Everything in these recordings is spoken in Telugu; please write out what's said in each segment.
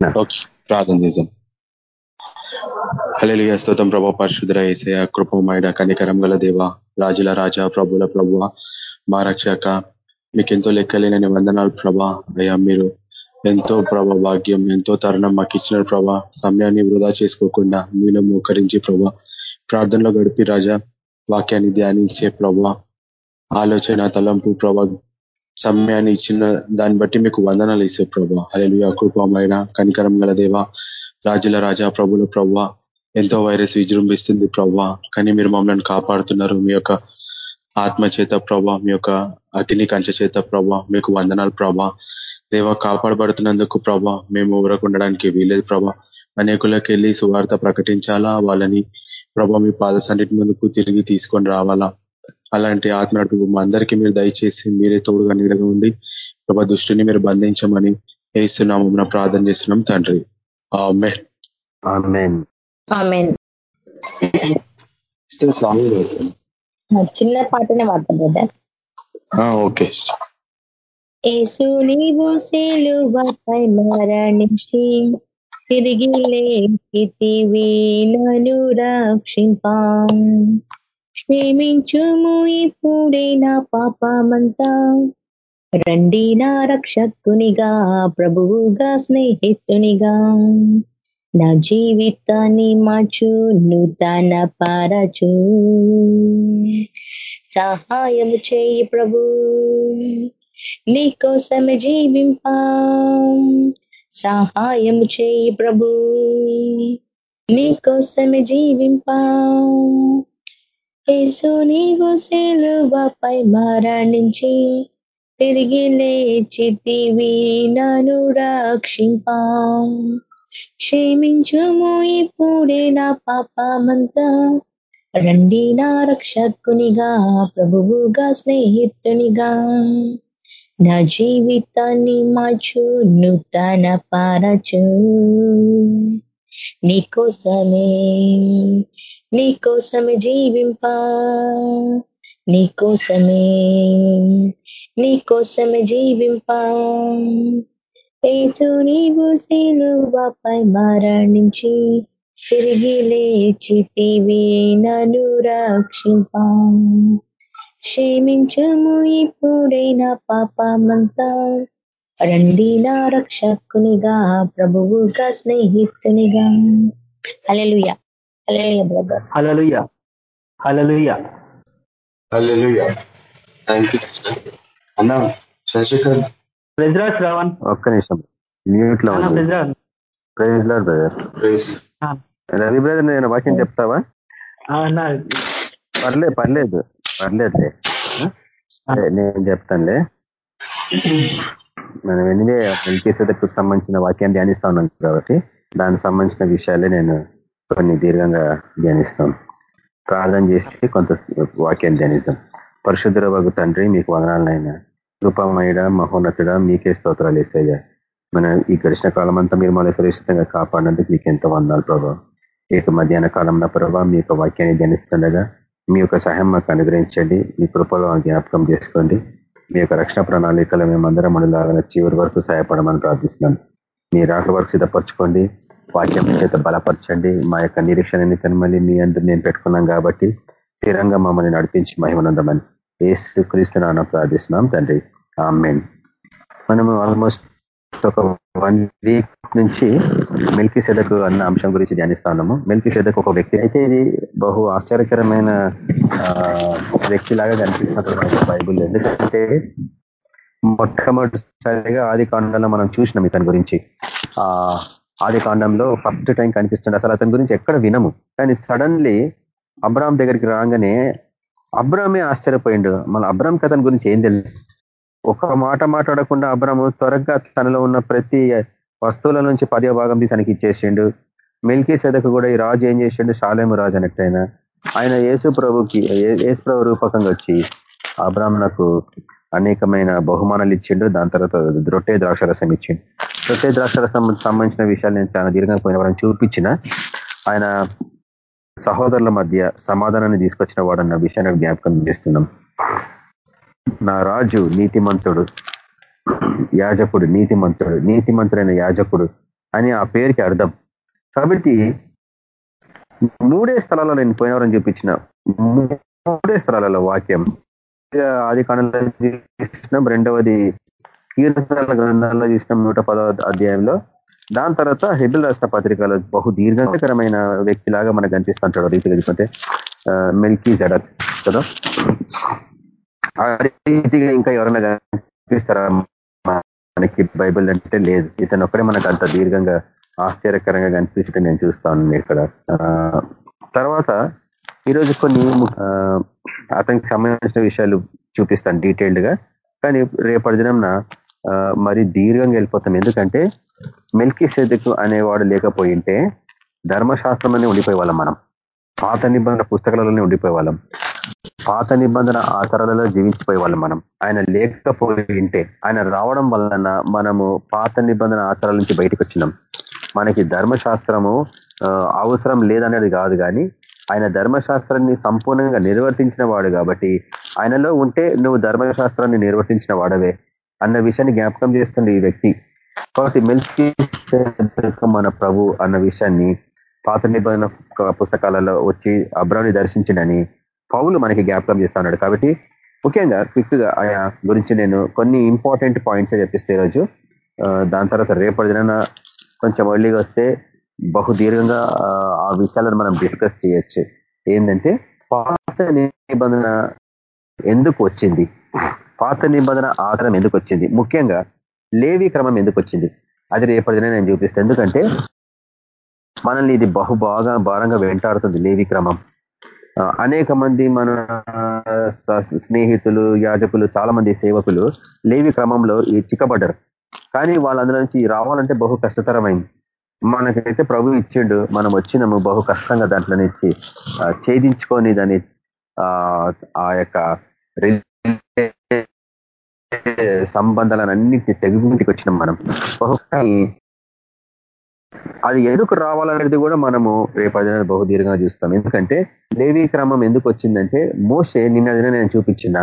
ప్రార్థన చేద్దాం. హలలియ స్తోతం ప్రభా పరిశుద్ర ఏసయ కృపమైన కనికరం గల దేవ రాజుల రాజా ప్రభుల ప్రభు మా రక్షక మీకెంతో లెక్కలేనని వందనాలు ప్రభా. అయ్యా మీరు ఎంతో ప్రభా భాగ్యం ఎంతో తరుణం మాకు ఇచ్చిన ప్రభా. సమయాన్ని వృధా చేసుకోకుండా మీలో మోకరించి ప్రభా ప్రార్థనలో గడిపి రాజా వాక్యాన్ని ధ్యానించే ప్రభా ఆలోచన తలంపు ప్రభా సమయాన్ని ఇచ్చిన దాన్ని బట్టి మీకు వందనాలు ఇస్తే ప్రభా. హలలుయ కృపమైన కనికరం గల దేవ రాజుల రాజా ప్రభుల ప్రభ ఎంతో వైరస్ విజృంభిస్తుంది ప్రభా కానీ మీరు మమ్మల్ని కాపాడుతున్నారు. మీ యొక్క ఆత్మ చేత ప్రభా మీ యొక్క అగ్ని కంచ చేత ప్రభా మీకు వందనాలు ప్రభా దేవ కాపాడబడుతున్నందుకు ప్రభా మేము ఊరకుండడానికి వీలేదు ప్రభా అనేకులకు వెళ్ళి సువార్త ప్రకటించాలా? వాళ్ళని ప్రభా మీ పాద సన్నిటి ముందుకు తిరిగి తీసుకొని రావాలా? అలాంటి ఆత్మ నడుపు మా అందరికీ మీరు దయచేసి మీరే తోడుగా నీడగా ఉండి ప్రభా దృష్టిని మీరు బంధించమని వేస్తున్నాము ప్రార్థన చేస్తున్నాం తండ్రి. చిన్న పాటనే ఓకే ఏసు నీవు సేలువపై మరణించి తిరిగి లేకితివి నను రక్షింపాం క్షేమించుము ఇప్పుడే నా పాపమంతా. రండి నా రక్షకునిగా ప్రభువుగా స్నేహితునిగా. నా జీవితాన్ని మార్చు నూతన పరచు. సహాయము చేయి ప్రభు. నీకోసమే జీవింప. సహాయము చేయి ప్రభు. నీకోసమే జీవింపా. యేసు నీవు సెలువపై మరణించి తిరిగి లేచితివి నను రక్షింపా. క్షమించుము ఇప్పుడే నా పాపమంతా. రండి నా రక్షకునిగా ప్రభువుగా స్నేహితునిగా. నా జీవితాన్ని మార్చు నూతన పారచు. నీకోసమే నీకోసమే జీవింప నీకోసమే నీకోసమే జీవింప. యేసు నీవు సిలువపై మరణించి తిరిగి లేచితివి నను రక్షింప. క్షమించము ఇప్పుడైనా పాపమంతా రండి నా రక్షకునిగా ప్రభువుగా స్నేహితునిగా. Hallelujah hallelujah brother. Hallelujah hallelujah hallelujah thank you అన్నా చంద్రశేఖర్ ప్రజరాజ్ శ్రావణ్. ఒక్క నిమిషం. మ్యూట్లో praise Lord. Brother. Ravi brother నేను వాక్యం చెప్తావా? పర్లేదు పర్లేదు. పర్లేదులే. నేను చెప్తానులే. మనం ఎనివే వెంకటేశ్వరకు సంబంధించిన వాక్యాన్ని ధ్యానిస్తా ఉన్నాను కాబట్టి దానికి సంబంధించిన విషయాలే నేను కొన్ని దీర్ఘంగా ధ్యానిస్తాను. ప్రార్థన చేసి కొంత వాక్యాన్ని ధ్యానిస్తాం. పరిశుద్ధ వగు తండ్రి మీకు వదనాలనైనా. కృపమయుడ మహోన్నతుడ మీకే స్తోత్రాలు వేసాయ్యా. మన ఈ గడిచిన కాలం అంతా మీరు మళ్ళీ సురక్షితంగా కాపాడినందుకు మీకు ఎంతో వందాలు ప్రభావ ఈ యొక్క మధ్యాహ్న కాలంలో ప్రభావ మీ యొక్క వాక్యాన్ని ధ్యానిస్తుండగా మీ యొక్క సహాయం మాకు అనుగ్రహించండి. మీ కృపలో జ్ఞాపకం చేసుకోండి. మీ యొక్క రక్షణ ప్రణాళికలు మేమందరం మనలాగా చివరి వరకు సహాయపడమని ప్రార్థిస్తున్నాం. మీ రాక వరకు సిద్ధపరచుకోండి. వాక్యం చేత బలపరచండి. మా యొక్క నిరీక్షణని మళ్ళీ మీ అందరు నేను పెట్టుకున్నాం కాబట్టి స్థిరంగా మమ్మల్ని నడిపించి మహిమనందమని. ఏసు క్రీస్తు నాన్న ప్రార్థిస్తున్నాం తండ్రి. ఆమెన్. మనము ఆల్మోస్ట్ ఒక వన్ వీక్ నుంచి మిల్కీ సెదకు అన్న అంశం గురించి ధ్యానిస్తా ఉన్నాము. మిల్కీ సెదకు ఒక వ్యక్తి. అయితే ఇది బహు ఆశ్చర్యకరమైన వ్యక్తిలాగా కనిపిస్తున్నటువంటి బైబుల్. ఎందుకంటే మొట్టమొదటిసారిగా ఆది కాండంలో మనం చూసినాం ఇతని గురించి. ఆ ఆది కాండంలో ఫస్ట్ టైం కనిపిస్తుంది అసలు అతని గురించి ఎక్కడ వినము. కానీ సడన్లీ అబ్రామ్ దగ్గరికి రాగానే అబ్రామే ఆశ్చర్యపోయిండు. మన అబ్రామ్ కథని గురించి ఏం తెలుసు? ఒక మాట మాట్లాడకుండా అబ్రహము త్వరగా తనలో ఉన్న ప్రతి వస్తువుల నుంచి పదో భాగం తీసానికి తనకి ఇచ్చేసిండు. మిల్కీ సెదకు కూడా ఈ రాజు ఏం చేసిండు? షాలేము రాజు అన్నట్టయినా. ఆయన యేసు ప్రభుకి యేసు ప్రభు రూపకంగా వచ్చి అబ్రాహ్మణకు అనేకమైన బహుమానాలు ఇచ్చిండు. దాని తర్వాత రొట్టె ద్రాక్షరసం ఇచ్చిండు. రొట్టె ద్రాక్షరసం సంబంధించిన విషయాలు నేను చాలా దీర్ఘంగా పోయిన చూపించిన. ఆయన సహోదరుల మధ్య సమాధానాన్ని తీసుకొచ్చిన వాడన్న విషయాన్ని జ్ఞాపకం చేస్తున్నాం. నా రాజు నీతిమంతుడు. యాజకుడు నీతిమంతుడు. నీతిమంతుడైన యాజకుడు అని ఆ పేరుకి అర్థం. కాబట్టి మూడే స్థలాల్లో నేను పోయినవరని చూపించిన. మూడే స్థలాలలో వాక్యం. ఆది కాలంలో చూసినాం రెండవది కీర్తనల గ్రంథాల్లో చూసినాం నూట పదవ అధ్యాయంలో. దాని తర్వాత హెబిల్ రాష్ట్ర పత్రికలో బహు దీర్ఘకరమైన వ్యక్తిలాగా మనకు కనిపిస్తుంటాడు రీతిగా చూసుకుంటే మిల్కీ జడక్ కదా ఆ రీతిగా ఇంకా ఎవరైనా కనిపిస్తారా? మనకి బైబిల్ అంటే లేదు. ఇతను ఒక్కడే మనకు అంత దీర్ఘంగా ఆశ్చర్యకరంగా కనిపించడం నేను చూస్తాను ఇక్కడ. తర్వాత ఈరోజు కొన్ని అతనికి సంబంధించిన విషయాలు చూపిస్తాను డీటెయిల్డ్గా కానీ రేపటి దినంన మరి దీర్ఘంగా వెళ్ళిపోతాం. ఎందుకంటే మెల్కి సెదుకు అనేవాడు లేకపోయింటే ధర్మశాస్త్రం ఉండిపోయే వాళ్ళం మనం. పాత నిబంధన పుస్తకాలలోనే ఉండిపోయే వాళ్ళం పాత నిబంధన ఆచారాలలో జీవించిపోయే వాళ్ళం మనం. ఆయన లేకపోయింటే ఆయన రావడం వలన మనము పాత నిబంధన ఆచారాల నుంచి బయటకు వచ్చినాం. మనకి ధర్మశాస్త్రము అవసరం లేదనేది కాదు కానీ ఆయన ధర్మశాస్త్రాన్ని సంపూర్ణంగా నిర్వర్తించిన వాడు కాబట్టి ఆయనలో ఉంటే నువ్వు ధర్మశాస్త్రాన్ని నిర్వర్తించిన వాడవే అన్న విషయాన్ని జ్ఞాపకం చేస్తుంది ఈ వ్యక్తి. కాబట్టి మెల్కి మన ప్రభు అన్న విషయాన్ని పాత నిబంధన పుస్తకాలలో వచ్చి అబ్రాని దర్శించిండని పౌలు మనకి జ్ఞాపకం చేస్తా ఉన్నాడు. కాబట్టి ముఖ్యంగా క్విక్గా ఆయన గురించి నేను కొన్ని ఇంపార్టెంట్ పాయింట్స్ చెప్పిస్తే ఈరోజు దాని తర్వాత రేపటి దిన కొంచెం ఎర్లీగా వస్తే బహు దీర్ఘంగా ఆ విషయాలను మనం డిస్కస్ చేయొచ్చు. ఏంటంటే పాత నిబంధన ఎందుకు వచ్చింది? పాత నిబంధన ఆధారం ఎందుకు వచ్చింది? ముఖ్యంగా లేవి క్రమం ఎందుకు వచ్చింది? అది రేపటి నేను చూపిస్తాను ఎందుకంటే మనల్ని ఇది బహు బాగా భారంగా వెంటాడుతుంది లేవి క్రమం. అనేక మంది మన స్నేహితులు యాజకులు చాలా మంది సేవకులు లేవి క్రమంలో చిక్కబడ్డారు. కానీ వాళ్ళందరి నుంచి రావాలంటే బహు కష్టతరమైంది. మనకైతే ప్రభు ఇచ్చిండు మనం వచ్చినాము బహు కష్టంగా దాంట్లో నుంచి ఛేదించుకొని దాన్ని ఆ యొక్క సంబంధాలను అన్నింటినీ తెగుంటికి వచ్చినాం మనం. బహు అది ఎందుకు రావాలనేది కూడా మనము రేపదిన బహుదీర్ఘంగా చూస్తాం. ఎందుకంటే లేవీ క్రమం ఎందుకు వచ్చిందంటే మోసే నిన్న నేను చూపించిన.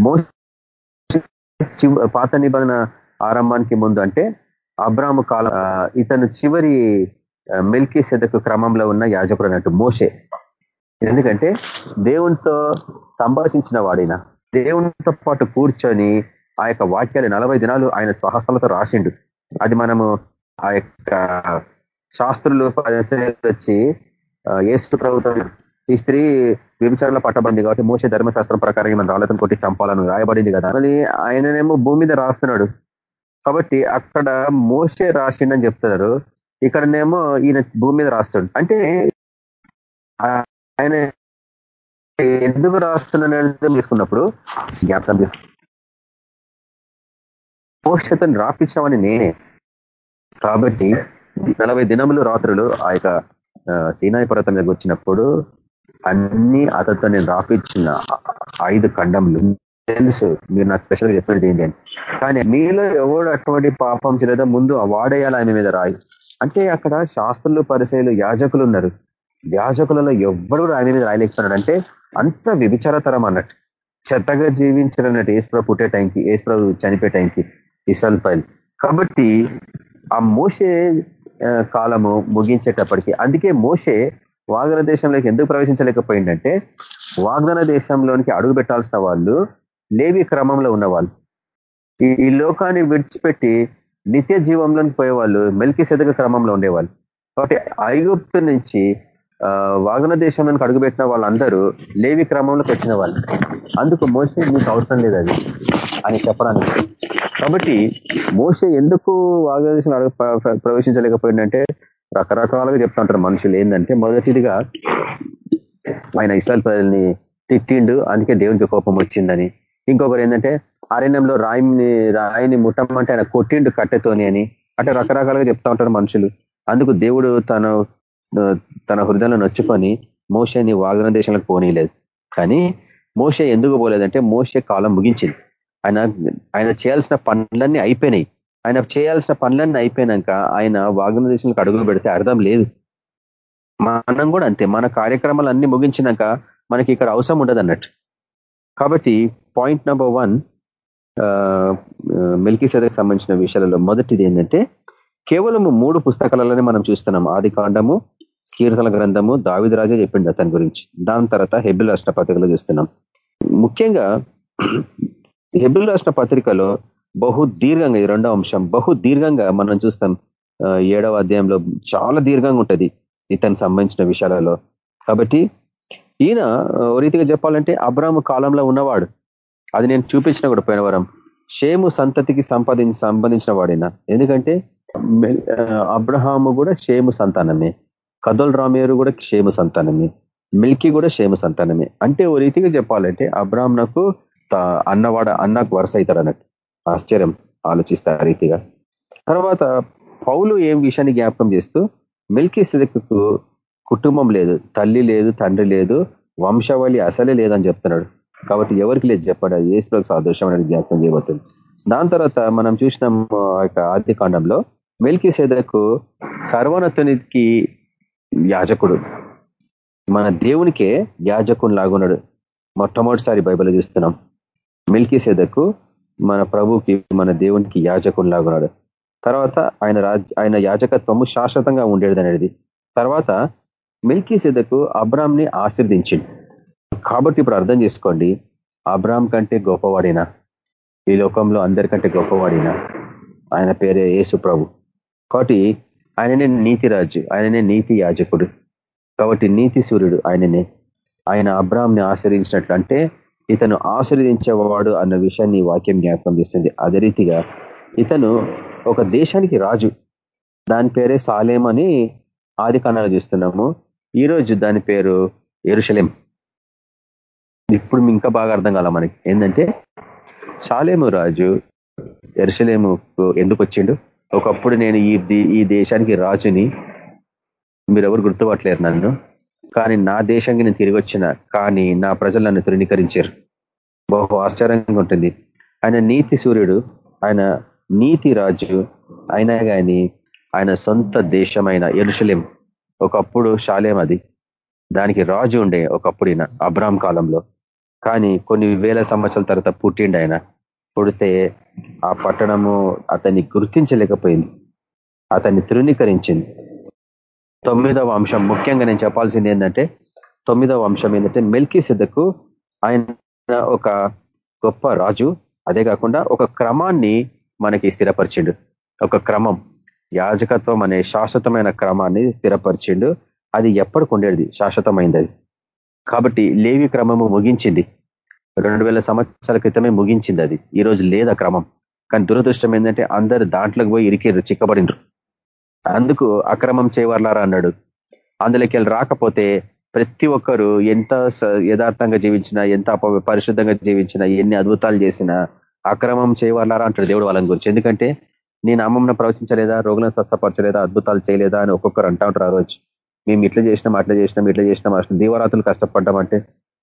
మోసే పాత నిబంధన ఆరంభానికి ముందు అంటే అబ్రాహ్మ కాల ఇతను చివరి మిల్కీ సెదకు క్రమంలో ఉన్న యాజకుడు అన్నట్టు మోసే ఎందుకంటే దేవునితో సంభాషించిన వాడిన దేవునితో పాటు కూర్చొని ఆ యొక్క వాక్యాలు నలభై దినాలు ఆయన స్వహస్తలతో రాసిండు. అది మనము ఆ యొక్క శాస్త్రులు వచ్చి ఏసు ప్రభుత్వం ఈ స్త్రీ వ్యభిచారంలో పట్టబడింది కాబట్టి మోసే ధర్మశాస్త్రం ప్రకారం మన రాళ్ళతను కొట్టి చంపాలని రాయబడింది కదా. అని ఆయననేమో భూమి మీద రాస్తున్నాడు. కాబట్టి అక్కడ మోసే రాసిండని చెప్తున్నారు ఇక్కడనేమో ఈయన భూమి మీద రాస్తాడు అంటే ఆయన ఎందుకు రాస్తున్నాడు తీసుకున్నప్పుడు జ్ఞాపకం తీసుకు మోసతను రాపించామని నేనే. కాబట్టి నలభై దినములు రాత్రులు ఆ యొక్క సీనాయి పర్వతం మీద వచ్చినప్పుడు అన్ని అతనితో నేను రాపించిన ఐదు ఖండములు. తెలుసు మీరు నాకు స్పెషల్గా చెప్పేది ఏంటి అని. కానీ మీలో ఎవడు అటువంటి పాపం చేయలేదో ముందు వాడేయాలి ఆయన మీద రాయి. అంటే అక్కడ శాస్త్రులు పరిచయలు యాజకులు ఉన్నారు. యాజకులలో ఎవరు ఆయన మీద రాయలేకపోతున్నాడు అంటే అంత విభిచారతరం అన్నట్టు. చెత్తగా జీవించాలన్నట్టు ఏసుప్రభు పుట్టే టైంకి ఏసుప్రభు చనిపోయే టైంకి ఇసల్ పైల్ కాబట్టి ఆ మోసే కాలము ముగించేటప్పటికి అందుకే మోసే వాగ్దాన దేశంలోకి ఎందుకు ప్రవేశించలేకపోయిందంటే వాగ్దాన దేశంలోనికి అడుగు పెట్టాల్సిన వాళ్ళు లేవి క్రమంలో ఉన్నవాళ్ళు. ఈ లోకాన్ని విడిచిపెట్టి నిత్య జీవంలోకి పోయేవాళ్ళు మెల్కి సెదక క్రమంలో ఉండేవాళ్ళు. కాబట్టి ఐగుప్తు నుంచి వాగన దేశంలోకి అడుగుపెట్టిన వాళ్ళందరూ లేవి క్రమంలోకి వచ్చిన వాళ్ళు. అందుకు మోసే మీకు అవసరం లేదు అది అని చెప్పడానికి కాబట్టి మోస ఎందుకు వాగన దేశం ప్రవేశించలేకపోయిందంటే రకరకాలుగా చెప్తా ఉంటారు మనుషులు. ఏంటంటే మొదటిదిగా ఆయన ఇస్రాయల్ ప్రజల్ని తిట్టిండు. అందుకే దేవునికి కోపం వచ్చిందని. ఇంకొకరు ఏంటంటే అరణ్యంలో రాయిని రాయిని ముట్టమంటే ఆయన కొట్టిండు కట్టెతోని అని. అంటే రకరకాలుగా చెప్తా ఉంటారు మనుషులు. అందుకు దేవుడు తన తన హృదయంలో నొచ్చుకొని మోషని వాగ్న దేశంలోకి పోనీయలేదు. కానీ మోస ఎందుకు పోలేదంటే మోస కాలం ముగించింది. ఆయన ఆయన చేయాల్సిన పనులన్నీ అయిపోయినాయి. ఆయన చేయాల్సిన పనులన్నీ అయిపోయినాక ఆయన వాగ్న దేశంలోకి అడుగులు పెడితే అర్థం లేదు. మనం కూడా అంతే. మన కార్యక్రమాలు అన్ని ముగించినాక మనకి ఇక్కడ అవసరం ఉండదు అన్నట్టు. కాబట్టి పాయింట్ నెంబర్ వన్ మిల్కీ సెదకు సంబంధించిన విషయాలలో మొదటిది ఏంటంటే కేవలము మూడు పుస్తకాలలోనే మనం చూస్తున్నాం. ఆది కాండము కీర్తన గ్రంథము దావిదరాజే చెప్పిండు అతని గురించి. దాని తర్వాత హెబిల్ రాష్ట్రపతిలో చూస్తున్నాం. ముఖ్యంగా హెబిల్ రాసిన పత్రికలో బహు దీర్ఘంగా ఈ రెండో అంశం బహు దీర్ఘంగా మనం చూస్తాం ఏడవ అధ్యాయంలో చాలా దీర్ఘంగా ఉంటది ఇతనికి సంబంధించిన విషయాలలో. కాబట్టి ఈయన రీతిగా చెప్పాలంటే అబ్రాహ్మ కాలంలో ఉన్నవాడు. అది నేను చూపించిన కూడా పోయిన వరం. షేము సంతతికి సంపాదించి సంబంధించిన వాడిన? ఎందుకంటే అబ్రహాము కూడా షేము సంతానమే. కదల్ రామేరు కూడా క్షేమ సంతానమే. మిల్కీ కూడా క్షేమ సంతానమే. అంటే ఓ రీతిగా చెప్పాలంటే అబ్రాహ్మ నాకు అన్నవాడ అన్నకు వరుస అవుతాడు అన్నట్టు ఆశ్చర్యం ఆలోచిస్తా రీతిగా. తర్వాత పౌలు ఏం విషయాన్ని జ్ఞాపకం చేస్తూ మిల్కీ సిదకు కుటుంబం లేదు తల్లి లేదు తండ్రి లేదు వంశవళి అసలే లేదని చెప్తున్నాడు. కాబట్టి ఎవరికి లేదు చెప్పాడు ఏసులోకి సాదృశ్యం అనేది జ్ఞాపకం చేయబోతుంది దాని తర్వాత మనం చూసిన ఆది కాండంలో మెల్కి సేదకు సర్వోన్నతునికి యాజకుడు. మన దేవునికే యాజకుని లాగున్నాడు మొట్టమొదటిసారి బైబిల్ చూస్తున్నాం. మిల్కీసేదకు మన ప్రభుకి మన దేవునికి యాజకుని ఉన్నాడు తర్వాత ఆయన ఆయన యాజకత్వము శాశ్వతంగా ఉండేది అనేది. తర్వాత మిల్కీ అబ్రామ్ని ఆశీర్దించింది కాబట్టి ఇప్పుడు అర్థం చేసుకోండి అబ్రామ్ కంటే గొప్పవాడినా? ఈ లోకంలో అందరికంటే గొప్పవాడినా? ఆయన పేరే యేసు ప్రభు. కాబట్టి ఆయననే నీతిరాజు ఆయననే నీతి యాజకుడు. కాబట్టి నీతి సూర్యుడు ఆయననే. ఆయన అబ్రామ్ని ఆశ్రయించినట్లు అంటే ఇతను ఆశీర్వదించేవాడు అన్న విషయాన్ని వాక్యం జ్ఞాపకం చేస్తుంది. అదే రీతిగా ఇతను ఒక దేశానికి రాజు. దాని పేరే సాలేం అని ఆది కాణాలు చూస్తున్నాము. ఈరోజు దాని పేరు ఎరుషలేం. ఇప్పుడు ఇంకా బాగా అర్థం కాల మనకి. ఏంటంటే సాలేము రాజు ఎరుషలేము ఎందుకు వచ్చిండు? ఒకప్పుడు నేను ఈ ఈ దేశానికి రాజుని మీరెవరు గుర్తుపట్టలేరు నన్ను. కానీ నా దేశంకి నేను తిరిగి వచ్చిన కానీ నా ప్రజలు నన్ను తృణీకరించారు. బహు ఆశ్చర్యంగా ఉంటుంది. ఆయన నీతి సూర్యుడు ఆయన నీతి రాజు అయినా కానీ ఆయన సొంత దేశమైన ఎరుషలేం. ఒకప్పుడు శాలేం అది. దానికి రాజు ఉండే ఒకప్పుడు ఈయన అబ్రామ్ కాలంలో. కానీ కొన్ని వేల సంవత్సరాల తర్వాత పుట్టిండు ఆయన. పుడితే ఆ పట్టణము అతన్ని గుర్తించలేకపోయింది. అతన్ని తృణీకరించింది. తొమ్మిదవ అంశం. ముఖ్యంగా నేను చెప్పాల్సింది ఏంటంటే తొమ్మిదవ అంశం ఏంటంటే మెల్కీ సిద్ధకు ఆయన ఒక గొప్ప రాజు. అదే కాకుండా ఒక క్రమాన్ని మనకి స్థిరపరిచిండు. ఒక క్రమం. యాజకత్వం అనే శాశ్వతమైన క్రమాన్ని స్థిరపరిచిండు. అది ఎప్పటికి ఉండేది? శాశ్వతమైంది అది. కాబట్టి లేవి క్రమము ముగించింది. రెండు వేల సంవత్సరాల క్రితమే ముగించింది అది. ఈ రోజు లేదు క్రమం. కానీ దురదృష్టం ఏంటంటే అందరు దాంట్లోకి పోయి ఇరికిర్రు చిక్కబడిండ్రు. అందుకు అక్రమం చేయవర్లారా అన్నాడు. అందులోకి రాకపోతే ప్రతి ఒక్కరు ఎంత యథార్థంగా జీవించినా ఎంత పరిశుద్ధంగా జీవించినా ఎన్ని అద్భుతాలు చేసినా అక్రమం చేయవర్లారా అంటాడు దేవుడు వాళ్ళని గురించి. ఎందుకంటే నేను అమ్మమ్మను ప్రవచించలేదా రోగులను స్వస్థపరచలేదా అద్భుతాలు చేయలేదా అని ఒక్కొక్కరు అంటా ఉంటారు ఆ రోజు. మేము ఇట్లా చేసినాం అట్లా చేసినాం ఇట్లా చేసినాం అసలు దీవరాత్రులు కష్టపడ్డామంటే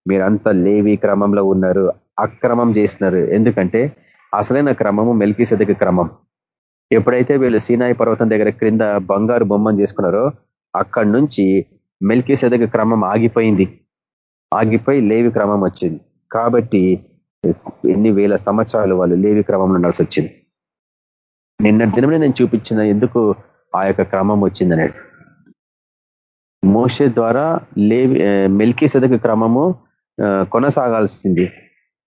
మీరంతా లేవి క్రమంలో ఉన్నారు అక్రమం చేసినారు ఎందుకంటే అసలైన క్రమము మెల్కి క్రమం. ఎప్పుడైతే వీళ్ళు సీనాయి పర్వతం దగ్గర క్రింద బంగారు బొమ్మను చేసుకున్నారో అక్కడి నుంచి మెల్కి క్రమం ఆగిపోయింది. ఆగిపోయి లేవి క్రమం వచ్చింది. కాబట్టి ఎన్ని వేల సంవత్సరాలు వాళ్ళు లేవి క్రమంలో ఉండాల్సి వచ్చింది నిన్న దినమే నేను చూపించిన ఎందుకు ఆ యొక్క క్రమం వచ్చిందనేది మోసే ద్వారా లేవి మెల్కీ సెదక క్రమము కొనసాగాల్సింది.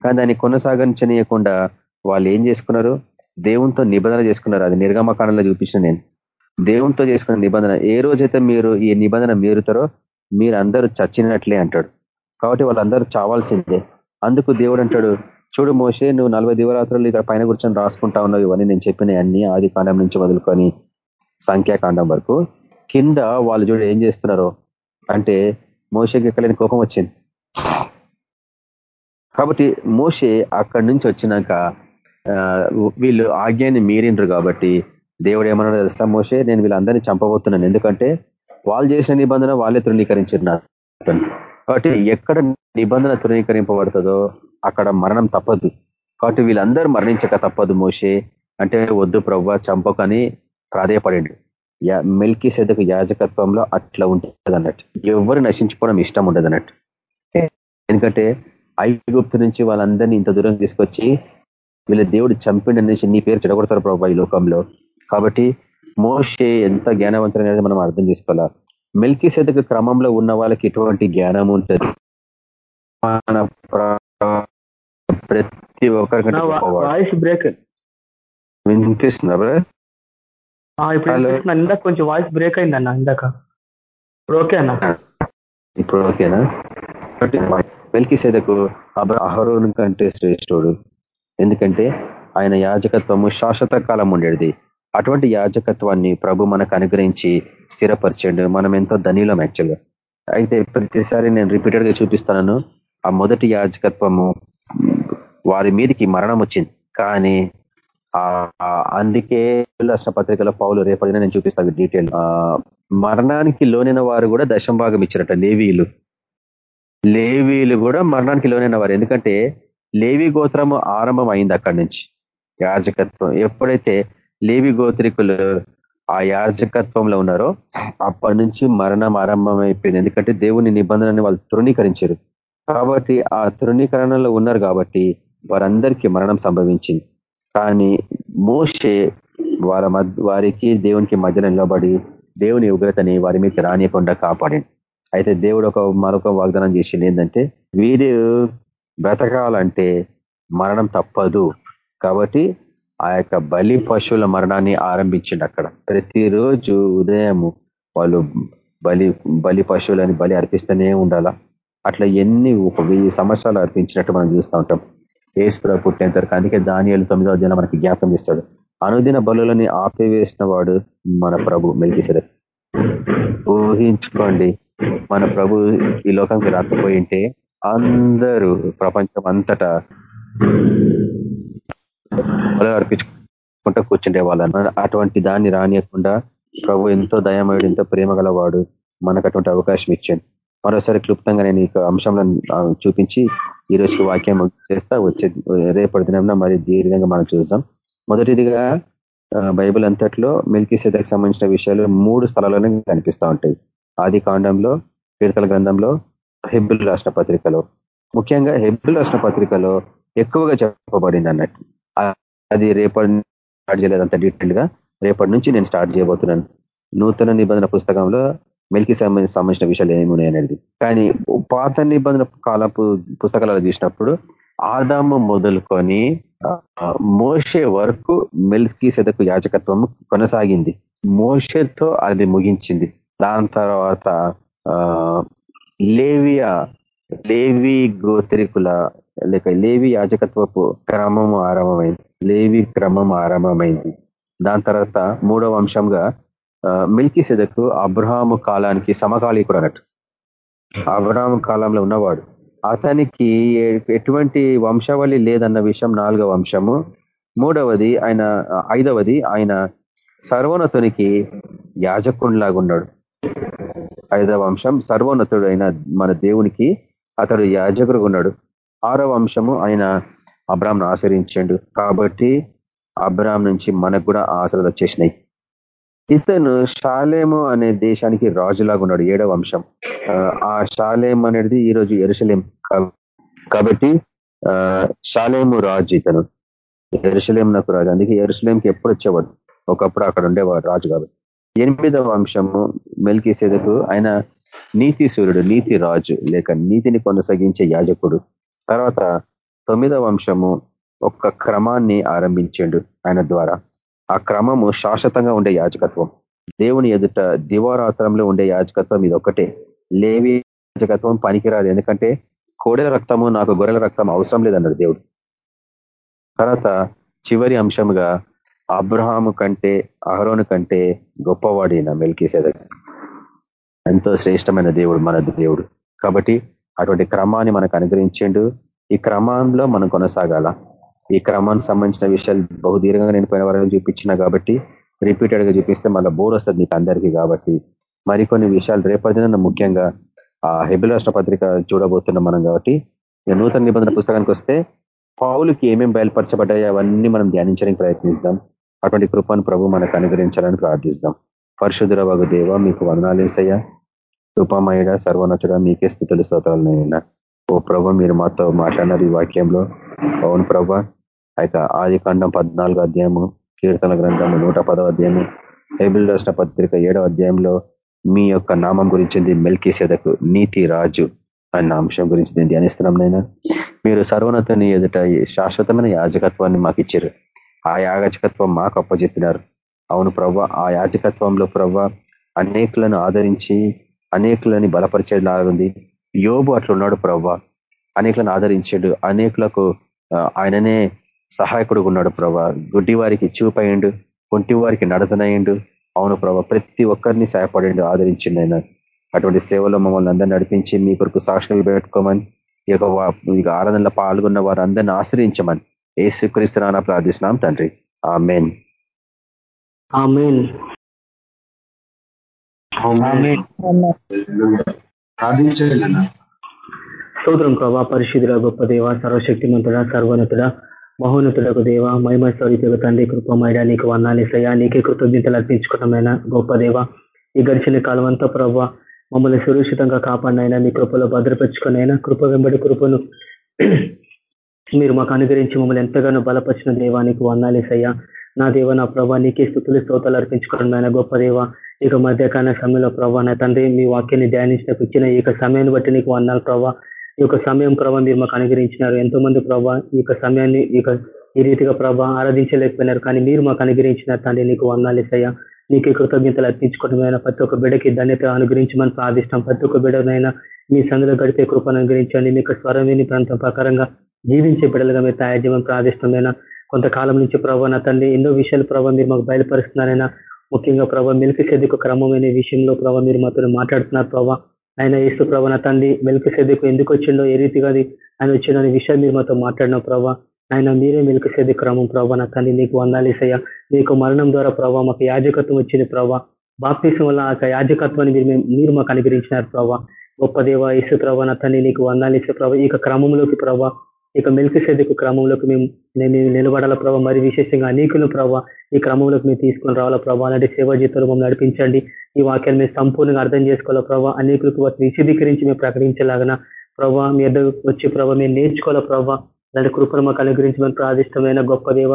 కానీ దాన్ని కొనసాగించనీయకుండా వాళ్ళు ఏం చేసుకున్నారు? దేవునితో నిబంధన చేసుకున్నారు. అది నిర్గమకాండంలో చూపించిన నేను. దేవునితో చేసుకున్న నిబంధన. ఏ రోజైతే మీరు ఈ నిబంధన మీరుతారో మీరందరూ చచ్చినట్లే అంటాడు. కాబట్టి వాళ్ళందరూ చావాల్సిందే. అందుకు దేవుడు అంటాడు చూడు మోసే నువ్వు నలభై దివరాత్రులు ఇక్కడ పైన కూర్చొని రాసుకుంటా ఉన్నావు. ఇవన్నీ నేను చెప్పిన అన్ని ఆది కాండం నుంచి వదులుకొని సంఖ్యాకాండం వరకు. కింద వాళ్ళు చూడు ఏం చేస్తున్నారో అంటే మోసకి ఎక్కలేని కోపం వచ్చింది. కాబట్టి మోసే అక్కడి నుంచి వచ్చినాక వీళ్ళు ఆజ్ఞాన్ని మీరిండ్రు కాబట్టి దేవుడు ఏమన్నా తెలుసా మోసే నేను వీళ్ళందరినీ చంపబోతున్నాను. ఎందుకంటే వాళ్ళు చేసిన నిబంధన వాళ్ళే తృణీకరించారు కాబట్టి ఎక్కడ నిబంధన తృణీకరింపబడుతుందో అక్కడ మరణం తప్పదు. కాబట్టి వీళ్ళందరూ మరణించక తప్పదు మోసే అంటే వద్దు ప్రవ్వ చంపకని ప్రాధేయపడిండు మిల్కీ సెదకు యాజకత్వంలో అట్లా ఉంటుంది అన్నట్టు ఎవరు నశించుకోవడం ఇష్టం ఉండదు అన్నట్టు ఎందుకంటే ఐగుప్తు నుంచి వాళ్ళందరినీ ఇంత దూరం తీసుకొచ్చి వీళ్ళ దేవుడు చంపిండి అనేసి నీ పేరు చెడగొడతారు ప్రభావ ఈ లోకంలో. కాబట్టి మోషే ఎంత జ్ఞానవంతుడు అనేది మనం అర్థం చేసుకోవాలా? మెల్కి సెదక క్రమంలో ఉన్న వాళ్ళకి ఎటువంటి జ్ఞానం ఉంటుంది? ప్రతి ఒక్కరికి వాయిస్ బ్రేక్. ఇప్పుడు ఇందాక కొంచెం వాయిస్ బ్రేక్ అయిందన్న ఇందాక. ఇప్పుడు ఓకే అన్న? ఇప్పుడు ఓకేనా? మెల్కి సేదకు అహరోన్ కంటే శ్రేష్ఠుడు. ఎందుకంటే ఆయన యాజకత్వము శాశ్వత కాలం ఉండేది. అటువంటి యాజకత్వాన్ని ప్రభు మనకు అనుగ్రహించి స్థిరపరచండు. మనం ఎంతో ధనీలం యాక్చువల్గా. అయితే ప్రతిసారి నేను రిపీటెడ్గా చూపిస్తాను ఆ మొదటి యాజకత్వము వారి మీదకి మరణం వచ్చింది. కానీ అందుకే రాష్ట్రపత్రికల పౌలు రేపడిన నేను చూపిస్తాను డీటెయిల్. మరణానికి లోనైన వారు కూడా దశంభాగం ఇచ్చారట లేవీలు. లేవీలు కూడా మరణానికి లోనైన వారు. ఎందుకంటే లేవి గోత్రము ఆరంభం అయింది అక్కడి నుంచి. యాజకత్వం ఎప్పుడైతే లేవి గోత్రికులు ఆ యాజకత్వంలో ఉన్నారో అప్పటి నుంచి మరణం ఆరంభం అయిపోయింది ఎందుకంటే దేవుని నిబంధనని వాళ్ళు తృణీకరించారు. కాబట్టి ఆ తృణీకరణలో ఉన్నారు కాబట్టి వారందరికీ మరణం సంభవించింది. కానీ మోషే వాళ్ళ వారికి దేవునికి మధ్యన నిలబడి దేవుని ఉగ్రతని వారి మీద రానియకుండా కాపాడింది అయితే దేవుడు ఒక మరొక వాగ్దానం చేసింది ఏంటంటే వీరు బ్రతకాలంటే మరణం తప్పదు. కాబట్టి ఆ యొక్క బలి పశువుల మరణాన్ని ఆరంభించిండు అక్కడ. ప్రతిరోజు ఉదయము వాళ్ళు బలి బలి పశువులని బలి అర్పిస్తూనే ఉండాలా? అట్లా ఎన్ని ఒక వెయ్యి సంవత్సరాలు అర్పించినట్టు మనం చూస్తూ ఉంటాం. ఏసుప్ర పుట్టిన వరకు అందుకే దానియాలు తొమ్మిదవ దిన మనకి జ్ఞాపం ఇస్తాడు అనుదిన బలులని ఆపివేసిన వాడు మన ప్రభు మెలిగిసరే ఊహించుకోండి మన ప్రభు ఈ లోకంకి రాకపోయింటే అందరూ ప్రపంచం అంతటా బలు అర్పించుకుంటూ కూర్చుండే వాళ్ళను. అటువంటి దాన్ని రానియకుండా ప్రభు ఎంతో దయమయుడు ఎంతో ప్రేమ గలవాడు మనకు అటువంటి అవకాశం ఇచ్చాడు. మరోసారి క్లుప్తంగా నేను ఈ అంశంలో చూపించి ఈ రోజుకి వాక్యం చేస్తా వచ్చే రేపటి దినంలో మరి దీర్ఘంగా మనం చూద్దాం. మొదటిదిగా బైబిల్ అంతట్లో మిల్కీ సెదకు సంబంధించిన విషయాలు మూడు స్థలాల్లోనే కనిపిస్తూ ఉంటాయి. ఆది కాండంలో కీర్తల గ్రంథంలో హెబ్బుల్ రాసిన పత్రికలో. ముఖ్యంగా హెబ్బుల్ రాసిన పత్రికలో ఎక్కువగా చెప్పబడింది అన్నట్టు. అది రేపటి స్టార్ట్ చేయలేదు అంత డీటెయిల్గా రేపటి నుంచి నేను స్టార్ట్ చేయబోతున్నాను. నూతన నిబంధన పుస్తకంలో మెల్కి సంబంధించిన విషయాలు ఏమున్నాయి అనేది. కానీ పాత నిబంధన కాలపు పుస్తకాలలో చూసినప్పుడు ఆదాము మొదలుకొని మోషే వరకు మెల్కి సెదకు యాచకత్వం కొనసాగింది. మోషేతో అది ముగించింది. దాని తర్వాత లేవియా లేవి గోత్రికుల లేక లేవి యాజకత్వపు క్రమం ఆరంభమైంది. లేవి క్రమం ఆరంభమైంది. దాని తర్వాత మూడవ అంశంగా మిల్కీ సెదకు అబ్రహాము కాలానికి సమకాలీకుడు అన్నట్టు అబ్రహాము కాలంలో ఉన్నవాడు. అతనికి ఎటువంటి వంశావళి లేదన్న విషయం నాలుగవ అంశము. మూడవది ఆయన ఐదవది ఆయన సర్వోన్నతునికి యాజకుండ్లాగా ఉన్నాడు ఐదవ అంశం సర్వోన్నతుడు అయిన మన దేవునికి అతడు యాజకుడు ఉన్నాడు. ఆరవ అంశము ఆయన అబ్రామ్ను ఆశ్రయించాడు. కాబట్టి అబ్రామ్ నుంచి మనకు కూడా ఆశలు వచ్చేసినాయి. ఇతను షాలేము అనే దేశానికి రాజులాగా ఉన్నాడు. ఏడవ అంశం. ఆ షాలేం అనేది ఈరోజు ఎరుసలేం కాబట్టి షాలేము రాజు ఇతను. ఎరుసలేం నాకు రాజు. అందుకే ఎరుసలేంకి ఎప్పుడు వచ్చేవాడు? ఒకప్పుడు అక్కడ ఉండేవాడు రాజు కాబట్టి. ఎనిమిదవ అంశము మెల్కీసేదకు ఆయన నీతి సూర్యుడు నీతి రాజు లేక నీతిని కొనసాగించే యాజకుడు. తర్వాత తొమ్మిదవ అంశము ఒక్క క్రమాన్ని ఆరంభించిండు ఆయన ద్వారా. ఆ క్రమము శాశ్వతంగా ఉండే యాజకత్వం. దేవుని ఎదుట దివారాత్రంలో ఉండే యాజకత్వం ఇది ఒకటే లేవి యాజకత్వం పనికిరాదు. ఎందుకంటే కోడెల రక్తము నాకు గొర్రెల రక్తం అవసరం లేదన్నాడు దేవుడు. తర్వాత చివరి అంశంగా అబ్రహాము కంటే అహరోను కంటే గొప్పవాడిన మెల్కీసేదక్. ఎంతో శ్రేష్టమైన దేవుడు మన దేవుడు. కాబట్టి అటువంటి క్రమాన్ని మనకు అనుగ్రహించిండు. ఈ క్రమంలో మనం కొనసాగాల. ఈ క్రమానికి సంబంధించిన విషయాలు బహుదీర్ఘంగా నేను పోయిన వరకు చూపించిన కాబట్టి రిపీటెడ్గా చూపిస్తే మళ్ళీ బోర్ వస్తుంది మీకు అందరికీ కాబట్టి. మరికొన్ని విషయాలు రేపటిన ముఖ్యంగా ఆ హెబిల్ రాష్ట్ర పత్రిక చూడబోతున్నాం మనం కాబట్టి నూతన నిబంధన పుస్తకానికి వస్తే పావులకి ఏమేమి బయలుపరచబడ్డాయి అవన్నీ మనం ధ్యానించడానికి ప్రయత్నిస్తాం అటువంటి కృపను ప్రభు మనకు అనుగ్రహించాలని ప్రార్థిస్తాం. పరశుధుర వగు దేవ మీకు వందనాలేసయ్యా కృపమయుడ సర్వనతుడ మీకే స్థితులు స్తోత్రాలనైనా ఓ ప్రభ మీరు మాతో మాట్లాడినారు ఈ వాక్యంలో. అవును ప్రభ అయితే ఆది కాండం పద్నాలుగు అధ్యాయము కీర్తన గ్రంథము నూట పదవ అధ్యాయము హైబిల్ రాష్ట్ర పత్రిక ఏడవ అధ్యాయంలో మీ యొక్క నామం గురించింది మెల్కీ సెదకు నీతి రాజు అన్న అంశం గురించి నేను ధ్యానిస్తున్నాం నైనా మీరు సర్వోన్నతని ఎదుట శాశ్వతమైన యాజకత్వాన్ని మాకు ఇచ్చారు. ఆ యాజకత్వం మాకు అప్పచెప్పినారు అవును ప్రవ్వ ఆ యాజకత్వంలో ప్రవ్వ అనేకులను ఆదరించి అనేకులని బలపరిచేలాగుంది యోబు అట్లున్నాడు ప్రవ్వ. అనేకులను ఆదరించాడు. అనేకులకు ఆయననే సహాయకుడు ఉన్నాడు ప్రభా గుడ్డి వారికి చూపయండు కుంటి వారికి నడతనయ్యండు అవును ప్రభా ప్రతి ఒక్కరిని సహాయపడండి ఆదరించిండు ఆయన. అటువంటి సేవలో మమ్మల్ని అందరినీ నడిపించి మీ కొరకు సాక్షులు పెట్టుకోమని ఈ యొక్క ఆరాధనలో పాల్గొన్న వారు అందరిని ఆశ్రయించమని. ఏసుక్రీస్తున్నా ప్రార్థిస్తున్నాం తండ్రి. ఆ మెయిన్ సోదరం ప్రభా పరిశుద్ధుల గొప్ప దేవ సర్వశక్తిమంతుడ సర్వోన్నతుడ మహోన్నతుడకు దేవ మహిమ స్వరూపకు తండ్రి కృపమైన నీకు వర్ణాలిసయ్యా నీకే కృతజ్ఞతలు అర్పించుకోవటమైన గొప్ప దేవ ఈ గడిచిన కాలం అంతా ప్రభావ మమ్మల్ని సురక్షితంగా కాపాడినైనా మీ కృపలో భద్రపరుచుకునైనా కృప వెంబడి కృపను మీరు మాకు అనుగ్రహించి మమ్మల్ని ఎంతగానో బలపరిచిన దేవానికి వందాలేసయ్యా నా దేవ నా ప్రభా నీకే స్థుతులు స్తోతాలు అర్పించుకోవడం ఆయన గొప్ప దేవ. ఇక మధ్యకాల సమయంలో ప్రభా నా తండ్రి మీ వాక్యాన్ని ధ్యానించినకు ఇచ్చిన ఈ సమయాన్ని బట్టి నీకు వందాలు ప్రభా. ఈ యొక్క సమయం ప్రభా మీరు మాకు అనుగ్రహించినారు. ఎంతో మంది ప్రభా ఈ యొక్క సమయాన్ని ఈ ఈ రీతిగా ప్రభా ఆరాధించలేకపోయినారు. కానీ మీరు మాకు అనుగ్రహించినారు తండ్రి నీకు వందాలేసయ్యా నీకు కృతజ్ఞతలు అర్పించుకోవడమైనా ప్రతి ఒక్క బిడకి ధన్యత అనుగ్రహించమని ప్రార్థిస్తాం. ప్రతి ఒక్క బిడ్డనైనా మీ సందులో గడిపే కృపను అనుగ్రహించండి. మీకు స్వరమేని ప్రాంతం ప్రకారంగా జీవించే బిడలుగా మీరు తయారు చేయమని ప్రార్థిష్టమైనా కొంతకాలం నుంచి ప్రభావ నా తండ్రి ఎన్నో విషయాలు ప్రభావ మీరు మాకు బయలుపరుస్తున్నారైనా ముఖ్యంగా ప్రభావ మెలికి సెద్దుకు క్రమమైన విషయంలో ప్రభావ మీరు మాతో మాట్లాడుతున్నారు ప్రభావ ఆయన ఏసు ప్రభావ నా తండ్రి మెలికి సెద్దుకు ఎందుకు వచ్చిండో ఏ రీతిగా ఆయన వచ్చిండో అనే విషయాలు మీరు మాతో మాట్లాడిన ప్రభావ ఆయన మీరే మెలికి సెద్దు క్రమం. ప్రభా నా తండ్రి నీకు వందాలేసయ్యా నీకు మరణం ద్వారా ప్రభా మాకు యాజకత్వం వచ్చింది ప్రభా. బాప్తీసం వల్ల ఆ యాజకత్వాన్ని మీరు మీరు మాకు అనుగ్రహించినారు ప్రభా. గొప్ప దేవ ఇసు ప్రభా నా తండ్రి నీకు వందాలేసే ప్రభా. ఇక క్రమంలోకి ప్రభా ఇక మెలికిసేదికు క్రమంలోకి మేము మేము నిలబడాల ప్రభావ మరి విశేషంగా అనేకులు ప్రభావ ఈ క్రమంలోకి మేము తీసుకొని రావాలా ప్రభావ అలాంటి సేవా జీతాలు మమ్మల్ని నడిపించండి. ఈ వాక్యాన్ని మేము సంపూర్ణంగా అర్థం చేసుకోవాలా ప్రభావ అనేకులకు వాటిని విశదీకరించి మేము ప్రకటించలాగన ప్రభావ మీ ఇద్దరు వచ్చే ప్రభావ మేము నేర్చుకోవాలా ప్రభావ అలాంటి కృపను మాకు అనుగ్రహించమని ప్రాదిష్టమైన గొప్ప దేవ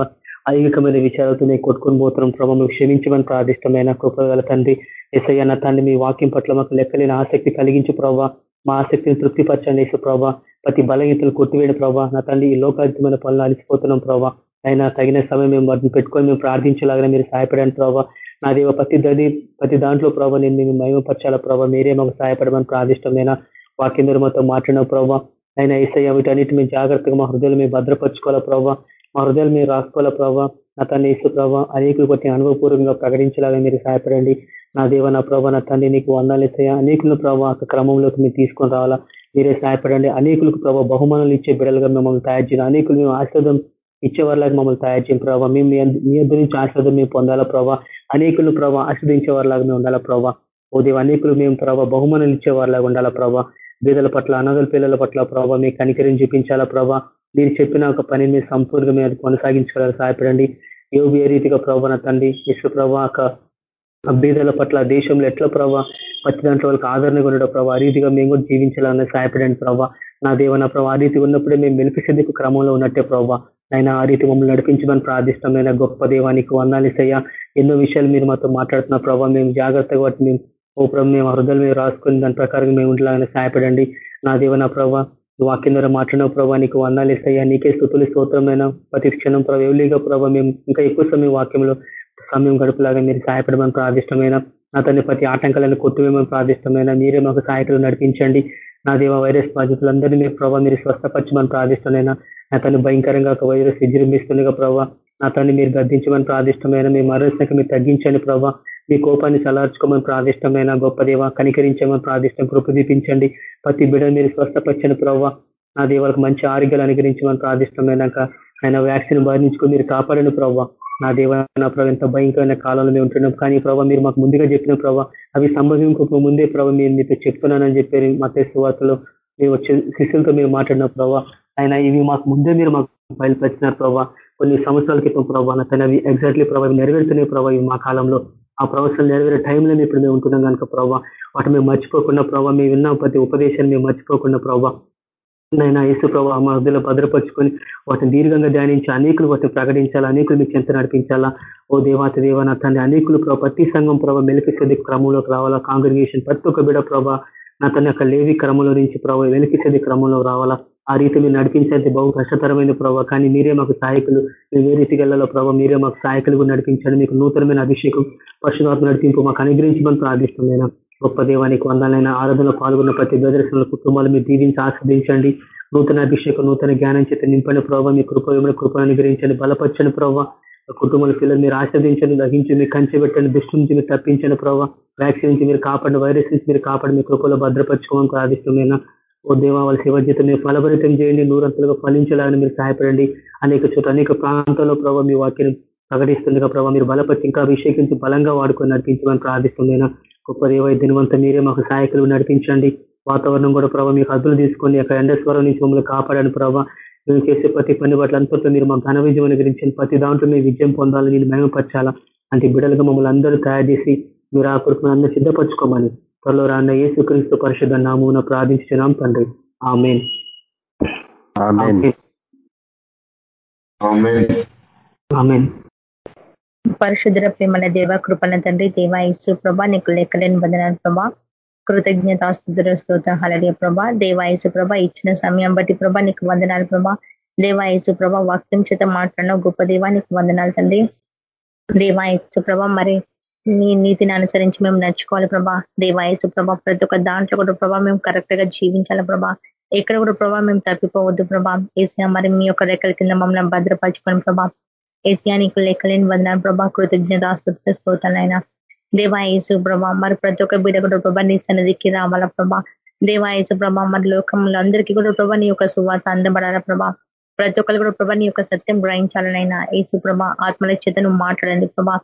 ఐవికమైన విచారాలతో నేను కొట్టుకుని పోతున్నాం ప్రభావ మేము క్షమించమని ప్రాదిష్టమైన కృపగల తండ్రి ఎస్ఐ తండ్రి మీ వాక్యం పట్ల మాకు లెక్కలేని ఆసక్తి కలిగించు ప్రభావ మా ఆసక్తిని తృప్తిపరచండి వేసే ప్రభావ ప్రతి బలహీతలు కొట్టివేయడం ప్రభావ నా తండ్రి ఈ లోకాతీతమైన పనులు అలిసిపోతున్నాం ప్రభావ అయినా తగిన సమయం మేము వాటిని పెట్టుకొని మేము ప్రార్థించలాగా మీరు సహాయపడండి ప్రభావ నా దేవ ప్రతి దది ప్రతి దాంట్లో ప్రభావ నేను మేము మహిమపరచాల ప్రభావ మీరే మాకు సహాయపడమని ప్రార్థిష్టమైన వాక్యం మీరు మాతో మాట్లాడిన ప్రభావ అయినా ఈసయ్య వీటన్నిటి మేము జాగ్రత్తగా మా హృదయాలు మేము భద్రపరచుకోవాలా ప్రభావ మా హృదయాలు మీరు రాసుకోవాలా ప్రభావ నా తన ఇసు ప్రభావ అనేకులు కొట్టి అనుభవపూర్వకంగా ప్రకటించలాగా మీరు సహాయపడండి. నా దేవ నా ప్రభావ నా తండ్రి నీకు వందాలు ఇస్తాయా అనేకులు ప్రభావ క్రమంలోకి మీరు తీసుకొని రావాలా. మీరే సహాయపడండి. అనేకులకు ప్రభావ బహుమానాలు ఇచ్చే బిడలుగా మిమ్మల్ని తయారు చేయాలి. అనేకులు మేము ఆశ్రదం ఇచ్చేవారిలాగా మమ్మల్ని తయారు చేయం ప్రభావ మేము మీ అందరి నుంచి ఆశ్రదం మేము పొందాలా ప్రభావ అనేకులు ప్రభావ ఆశ్రదించే వారిలాగా మేము ఉండాలా ప్రభావ ఓ దేవ అనేకులు మేము ప్రభావ బహుమానాలు ఇచ్చేవారిలాగా ఉండాలా ప్రభావ బీదల పట్ల అనాథల పిల్లల పట్ల ప్రభావ మీ కనికరిని చూపించాలా ప్రభా. మీరు చెప్పిన ఒక పని మీరు సంపూర్ణంగా మీరు కొనసాగించుకోవాలని సహాయపడండి. యోగి ఏ రీతిగా ప్రభావ తండ్రి ఇసు ప్రభా బీదల పట్ల దేశంలో ఎట్లా ప్రభావ ప్రతి దాంట్లో వాళ్ళకి ఆదరణగా ఉండడం ప్రభావ ఆ రీతిగా మేము కూడా జీవించాలని సహాయపడండి ప్రభావ నా దేవ నా ప్రభావ ఆ రీతి ఉన్నప్పుడే మేము మెలిపిసేందుకు క్రమంలో ఉన్నట్టే ప్రభా. ఆయన ఆ రీతి మమ్మల్ని నడిపించమని ప్రార్థిష్టమైన గొప్ప దేవానికి వందాలిసయ్యా ఎన్నో విషయాలు మీరు మాతో మాట్లాడుతున్న ప్రభావ మేము జాగ్రత్తగా మేము ఓ ప్రభు మేము హృదయాలు మేము రాసుకుని దాని ప్రకారం మేము ఉండలాగానే సహాయపడండి. నా దేవ నా ప్రభావ వాక్యం ద్వారా మాట్లాడిన ప్రభావ నీకు వందాలు ఇస్తాయా. నీకే స్థుతులు స్తోత్రమైన ప్రతి క్షణం ప్రభావ ఎవలిగా ప్రభావ మేము ఇంకా ఎక్కువ సమయం వాక్యంలో సమయం గడుపులాగా మీరు సహాయపడమని ప్రాదిష్టమైన నా తన ప్రతి ఆటంకాలను కొట్టువేమని ప్రాదిష్టమైన మీరే మాకు సహాయకులు నడిపించండి. నా దేవ వైరస్ బాధితులందరినీ మీరు ప్రభావ మీరు స్వస్థపరచమని ప్రార్థిష్టమైన నా తను భయంకరంగా ఒక వైరస్ విజృంభిస్తుండగా ప్రభావ నా మీరు గద్దించమని ప్రార్థిష్టమైన మీ మరొక మీరు తగ్గించండి ప్రభావ మీ కోపాన్ని చలార్చుకోమని ప్రాదిష్టమైన గొప్ప దేవ కనికరించమని ప్రాదిష్టం కృప దీపించండి ప్రతి బిడ్డ మీరు స్వస్థపచ్చని ప్రభావ నా దేవాలకు మంచి ఆరోగ్యాలు అనుగ్రహించమని ప్రాదిష్టమైనాక ఆయన వ్యాక్సిన్ భరించుకొని మీరు కాపాడిన ప్రభావ నా దేవ నా ప్రభు ఎంత భయంకరమైన కాలంలో మేము ఉంటున్నాం. కానీ ప్రభావ మీరు మాకు ముందుగా చెప్పిన ప్రభావ అవి సంభవించక ముందే ప్రభావ మీరు మీతో చెప్తున్నానని చెప్పారు మత సువార్తలో మీరు వచ్చే శిష్యులతో మీరు మాట్లాడిన ప్రభావ ఆయన ఇవి మాకు ముందే మీరు మాకు బయలుపరిచినారు ప్రభావ కొన్ని సంవత్సరాల క్రితం ప్రభావ తన అవి ఎగ్జాక్ట్లీ ప్రభావి నెరవేరుతున్నాయి ప్రభావ మా కాలంలో. ఆ ప్రవచనం నెరవేరే టైంలో ఇప్పుడు మేము ఉంటున్నాం కనుక ప్రభావ వాటి మేము మర్చిపోకుండా ప్రభావ మేము విన్న ప్రతి ఉపదేశాన్ని మేము మర్చిపోకుండా ప్రభావ నైనా యేసు ప్రభావ మా మధ్యలో భద్రపరుచుకొని వాటిని దీర్ఘంగా ధ్యానించి అనేకులు వాటిని ప్రకటించాలా అనేకులు మీకు చెంత నడిపించాలా? ఓ దేవాత దేవ తండ్రి అనేకులు ప్రభావ ప్రతి సంఘం ప్రభావ మెలికి క్రమంలోకి రావాలా? కాంగ్రిగేషన్ ప్రతి ఒక్క బిడ ప్రభావ నా తన యొక్క లేవి క్రమంలో నుంచి ప్రభావ వెలికి క్రమంలో రావాలా? ఆ రీతి మీరు నడిపించేది బహు కష్టతరమైన ప్రభావ కానీ మీరే మాకు సహాయకులు. మీరు ఏ రీతికి వెళ్ళాలో ప్రభావ మీరే మాకు సహాయకులు నడిపించండి. మీకు నూతనమైన అభిషేకం పశుధాత్మ నడిపింపు మాకు అనుగ్రహించమని ప్రార్థిష్టమైన గొప్ప దేవానికి వందాలైన ఆరాధనలో పాల్గొన్న ప్రతి ప్రదర్శనల కుటుంబాలు మీరు దీవించి ఆస్వాదించండి. నూతన అభిషేకం నూతన జ్ఞానం చేత నింపని ప్రభావ మీ కృప కృపను అనుగ్రహించండి బలపరచని ప్రభావ కుటుంబాల పిల్లలు మీరు ఆస్వాదించండి గ్రహించి మీరు కంచె పెట్టండి దృష్టి నుంచి మీరు తప్పించండి ప్రభావ వ్యాక్సిన్ నుంచి మీరు కాపాడి వైరస్ నుంచి మీరు కాపాడి మీ కృపలో భద్రపరచుకోవడానికి ఆదిష్టమైన ఓ దేవ వాళ్ళ సేవ జీతం మీరు ఫలభరితం చేయండి నూరంతలుగా ఫలించేలాగా మీరు సహాయపడండి. అనేక చోట్ల అనేక ప్రాంతాల్లో ప్రభావ మీ వాక్యం ప్రకటిస్తుండగా ప్రభావ మీరు బలపరిచి ఇంకా అభిషేకించి బలంగా వాడుకొని నడిపించమని ప్రార్థిస్తున్నాయినా గొప్ప దేవ దినవంతా మీరే మాకు సహాయకులు నడిపించండి. వాతావరణం కూడా ప్రభావ మీకు అదులు తీసుకొని అక్కడ ఎండస్వరం నుంచి మమ్మల్ని కాపాడని ప్రభావ మేము చేసే ప్రతి పని వాటి అంతట్లో మీరు మా ఘన విజయం అనుగ్రహించండి ప్రతి దాంట్లో మేము విజయం పొందాలని నేను మేమపరచాలా అంటే బిడ్డలుగా మమ్మల్ని అందరూ తయారు చేసి మీరు ఆ కొరకు అందరూ సిద్ధపరచుకోమని త్వరలో రాన్న యేసుక్రీస్తు పరిషత్ నామూన ప్రార్థించినాం తండ్రి. ఆమెన్. పరిశుద్ర ప్రేమల దేవ కృపణ తండ్రి దేవా ఇసు ప్రభా నీకు లెక్కలేని బంధనాలు ప్రభా. కృతజ్ఞత ఆస్తుతుల స్తోత్ర హలడియ ప్రభా. దేవాయసు ప్రభ ఇచ్చిన సమయం బట్టి ప్రభా నీకు వందనాలు ప్రభా. దేవాయసు ప్రభ వాక్యం చేత మాట్లాడిన గొప్ప దేవా నీకు వందనాలు తండ్రి. దేవాయసు ప్రభ మరి నీ నీతిని అనుసరించి మేము నడుచుకోవాలి ప్రభా. దేవాయసు ప్రభా ప్రతి ఒక్క దాంట్లో కూడా ప్రభా మేము కరెక్ట్గా జీవించాలి ప్రభా. ఎక్కడ కూడా ప్రభా మేము తప్పిపోవద్దు ప్రభా. ఏసియా మరి మీ యొక్క రెక్కల కింద మమ్మల్ని భద్రపరచుకోని ప్రభా. ఏసియా నీకు లెక్కలేని వందనాలు ప్రభా. కృతజ్ఞత ఆస్తుతుల స్తోతాలైనా దేవాయసు ప్రభా మరి ప్రతి ఒక్క బిడ్డ కూడా ప్రభా నీ సన్నిధికి రావాల ప్రభా. దేవాయసు ప్రభా మరి లోకంలో అందరికీ కూడా ప్రభా నీ యొక్క సువార్త అందబడాల ప్రభా. ప్రతి ఒక్కరు కూడా ప్రభా నీ యొక్క సత్యం గ్రహించాలనైనా ఏసు ప్రభా ఆత్మల చేతను మాట్లాడండి ప్రభా.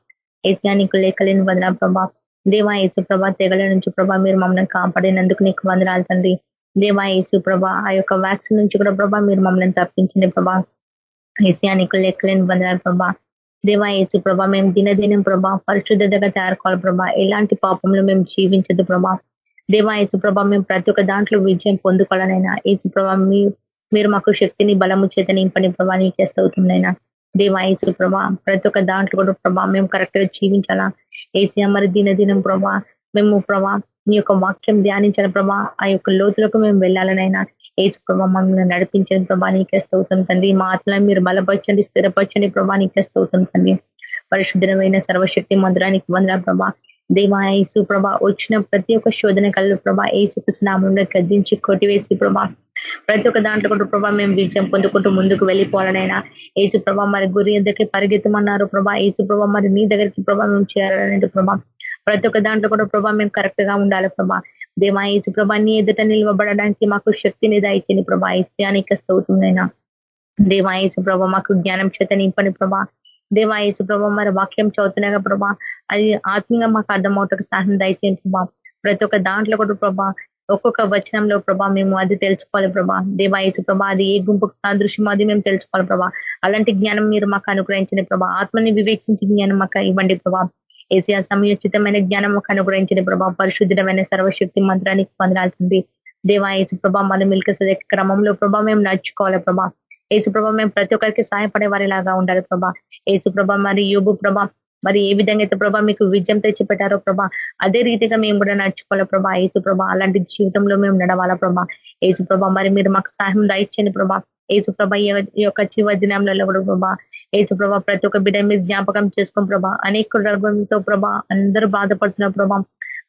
ఏసియా నీకు లేఖలేని వదన ప్రభా. దేవా యేసు ప్రభా తెగల నుంచి ప్రభా మీరు మమ్మల్ని కాపాడినందుకు నీకు వందనాలు తండ్రి. దేవా యేసు ప్రభా ఆ యొక్క వ్యాక్సిన్ నుంచి కూడా ప్రభా మీరు మమ్మల్ని తప్పించండి ప్రభా. ఏసియా నీకు లెక్కలేని వందనాలు ప్రభా. దేవా యేసు ప్రభా మేము దినదినం ప్రభా పరిశుద్ధతగా తయారుకోవాలి ప్రభా. ఎలాంటి పాపంలో మేము జీవించదు ప్రభా. దేవా యేసు ప్రభా మేము ప్రతి ఒక్క దాంట్లో విజయం పొందుకోవాలనైనా. యేసు ప్రభా మీరు మాకు శక్తిని బలము చేత నింపని ప్రభా నీకే అవుతుందైనా దేవా యేసు ప్రభా ప్రతి ఒక్క దాంట్లో కూడా ప్రభా మేము కరెక్ట్గా జీవించాలా? ఏసీ మరి దినదినం ప్రభా మేము ప్రభా నీ యొక్క వాక్యం ధ్యానించిన ప్రభా? ఆ యొక్క లోతులకు మేము వెళ్ళాలనైనా ఏసు ప్రభా మమ్మల్ని నడిపించని ప్రభా నీకే స్థౌతం తండ్రి. మా ఆత్మలను మీరు బలపరచండి స్థిరపరచండి ప్రభా నీకే స్థౌతం తండ్రి. పరిశుద్ధమైన సర్వశక్తి మందిరానికి వందల ప్రభా. దేవా ఏసు ప్రభా వచ్చిన ప్రతి ఒక్క శోధన కళ్ళు ప్రభా ఏసు నామంలో గద్దించి కొట్టివేసి ప్రభా ప్రతి ఒక్క దాంట్లో కూడా ప్రభా మేము విజయం పొందుకుంటూ ముందుకు వెళ్ళిపోవాలనైనా ఏసు ప్రభా మరి గురి దగ్గరికి పరిగెత్తమన్నారు ప్రభా. ఏసు ప్రభా మరి నీ దగ్గరికి ప్రభా మేము చేయాలనంటే ప్రభా. ప్రతి ఒక్క దాంట్లో కూడా ప్రభా మేము కరెక్ట్గా ఉండాలి ప్రభా. దేవా ఏసు ప్రభా నీ ఎదుట నిల్వబడడానికి మాకు శక్తిని దాయించింది ప్రభా. ఇత్యానికి స్తవుతుందైనా దేవా ఏసు ప్రభా మాకు జ్ఞానం చేత నింపని ప్రభా. దేవా ఏసు ప్రభా మరి వాక్యం చదువుతున్నాగా ప్రభా. అది ఆత్మీయంగా మాకు అర్థమవుటకు సహాయం దయచేయండి ప్రభా. ప్రతి ఒక్క దాంట్లో కూడా ప్రభా ఒక్కొక్క వచనంలో ప్రభా మేము అది తెలుసుకోవాలి ప్రభా. దేవాయసు ప్రభా అది ఏ గుంపు సాదృశ్యం అది మేము తెలుసుకోవాలి ప్రభా. అలాంటి జ్ఞానం మీరు మాకు అనుగ్రహించిన ప్రభా. ఆత్మని వివేచించి జ్ఞానం మాకు ఇవ్వండి ప్రభా. ఏసియా సమయోచితమైన జ్ఞానం మాకు అనుగ్రహించిన ప్రభా. పరిశుద్ధమైన సర్వశక్తి మంత్రానికి పొందాల్సింది దేవాయసు ప్రభా మన మిల్క క్రమంలో ప్రభా మేము నడుచుకోవాలి ప్రభా. ఏసు ప్రభా మేము ప్రతి ఒక్కరికి సహాయపడే వారిలాగా ఉండాలి ప్రభా. ఏసు ప్రభా మరి యోగు ప్రభా మరి ఏ విధంగా అయితే ప్రభా మీకు విజయం తెచ్చిపెట్టారో ప్రభా అదే రీతిగా మేము కూడా నడుచుకోవాలా ప్రభా ఏసు ప్రభా అలాంటి జీవితంలో మేము నడవాలా ప్రభా. ఏసు ప్రభా మరి మీరు మాకు సహాయం దాయిచ్చండి ప్రభా. ఏసు ప్రభ ఈ యొక్క చివరి దినంలో కూడా ప్రభా ఏసు ప్రభా ప్రతి ఒక్క బిడ్డ మీరు జ్ఞాపకం చేసుకోం ప్రభా. అనేక రోగంతో ప్రభా అందరూ బాధపడుతున్న ప్రభా.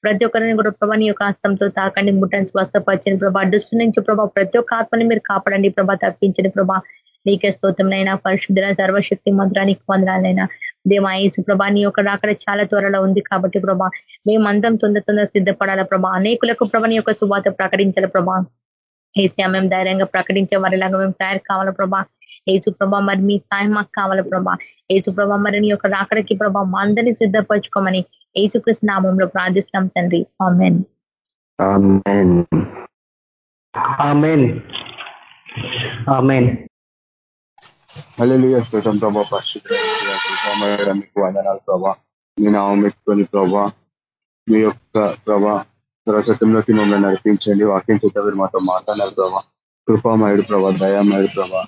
ప్రతి ఒక్కరిని కూడా ప్రభా నీ యొక్క హస్తంతో తాకండి ముట్టని స్వస్థపరచండి ప్రభా. దుష్టు నుంచి ప్రభా ప్రతి ఒక్క ఆత్మని మీరు కాపాడండి ప్రభా తప్పించండి ప్రభా. నీకే స్తోత్రంనైనా పరిశుద్ధ సర్వశక్తి మంత్రానికి వందనాలైనా. దేవాయసు ప్రభా నీ యొక్క రాకడ చాలా త్వరలో ఉంది కాబట్టి ప్రభా మేమందం తొందర తొందర సిద్ధపడాల ప్రభా. అనేకులకు ప్రభా నీ యొక్క శుభాత ప్రకటించాల ప్రభా. ఏసీ మేము ధైర్యంగా ప్రకటించే వారిలాగా మేము తయారు కావాల ప్రభా. ఏసు ప్రభా మరి మీ సాయం మాకు కావాల ప్రభా. ఏసు ప్రభా మరి నీ యొక్క రాకడికి ప్రభా మా అందరినీ సిద్ధపరచుకోమని ఏసుకృష్ణ నామంలో ప్రార్థిస్తున్నాం తండ్రి. ఆమెన్. ప్రభా మీకు వందనాలు ప్రభా మీ నామం పెట్టుకొని ప్రభా మీ యొక్క ప్రభా సరస్వతంలోకి మమ్మల్ని నడిపించండి వాక్యం చేత మీరు మాతో మాట్లాడారు ప్రభా కృపామయుడు ప్రభా దయామయుడు ప్రభా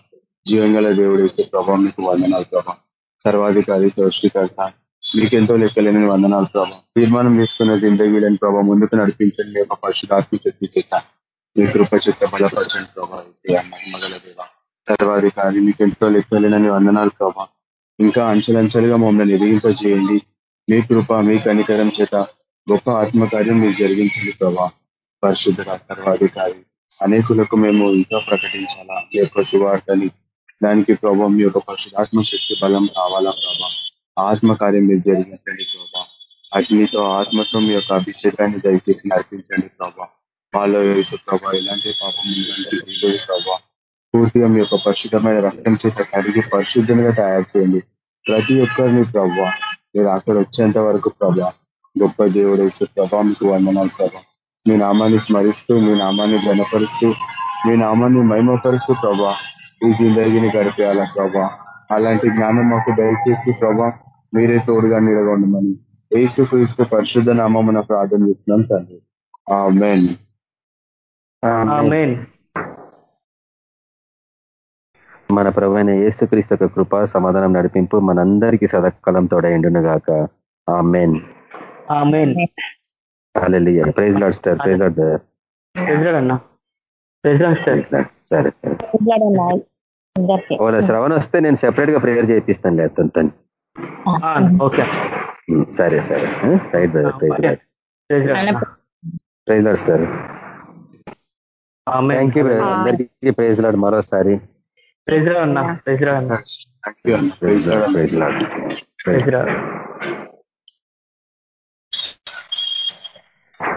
జీవంగల దేవుడు ఇస్తే ప్రభా మీకు వందనాలు ప్రభా సర్వాధికారి సృష్టికర్త మీకెంతో లెక్కలేని వందనాలు ప్రభా తీర్మానం తీసుకున్న జిందగీలని ప్రభా ముందుకు నడిపించండి ఒక పరిశుధాత్మ శక్తి చేత మీ కృప చెత్త బలపరచండి ప్రభా మహిమగల దేవా సర్వాధికారి ఎంతో లెక్కలేనని వందనాలు ప్రభా. ఇంకా అంచెలంచెలుగా మమ్మల్ని ఎదిగింపజేయండి మీ కృప మీ కనికరం చేత గొప్ప ఆత్మకార్యం మీరు జరిగించండి ప్రభా. పరిశుద్ధ సర్వాధికారి అనేకులకు మేము ఇంకా ప్రకటించాలా? యొక్క సువార్తని దానికి ప్రభావం మీ యొక్క పరిశుధాత్మ శక్తి బలం రావాలా ప్రభా? ఆత్మకార్యం మీరు జరిగించండి ప్రభా. అగ్నితో ఆత్మతో మీ యొక్క అభిషేకాన్ని దయచేసి నడిపించండి ప్రభా. వాళ్ళు వేసే ప్రభా ఇలాంటి పాపం ప్రభా పూర్తిగా మీ యొక్క పరిశుద్ధమైన రక్తం చేత కడిగి పరిశుద్ధంగా తయారు చేయండి. ప్రతి ఒక్కరిని ప్రభా మీరు అక్కడ వచ్చేంత వరకు ప్రభా గొప్ప దేవుడు వేసే ప్రభా మీకు వందనాలు ప్రభా. మీ నామాన్ని స్మరిస్తూ మీ నామాన్ని ఘనపరుస్తూ మీ నామాన్ని మహిమపరుస్తూ ప్రభా ఈ జిందగిని గడిపేయాల ప్రభా. అలాంటి జ్ఞానం మాకు దయచేసి ప్రభా మీరే తోడుగా నిలగొండమని ఏసు క్రీస్తు పరిశుద్ధ నామం ప్రార్థన చేస్తున్నాం తండ్రి. మన ప్రభు అయిన ఏసుక్రీస్తు యొక్క కృప సమాధానం నడిపింపు మనందరికీ సదకాలం తోడైండును గాక ఆ main praise Lord star praise Lord సరే సరే. ఓలా శ్రవణ వస్తే నేను సెపరేట్గా ప్రేయర్ చేయిస్తాను లేదు ఓకే. సరే సరే. Right brother praise Lord. Praise Lord star. Thank you అందరికీ ప్రైజ్ లాడ్ మరోసారి. ప్రైజ్ రా అన్న ప్రైజ్ రా అన్న. ప్రైజ్ లాడ్ ప్రైజ్ రా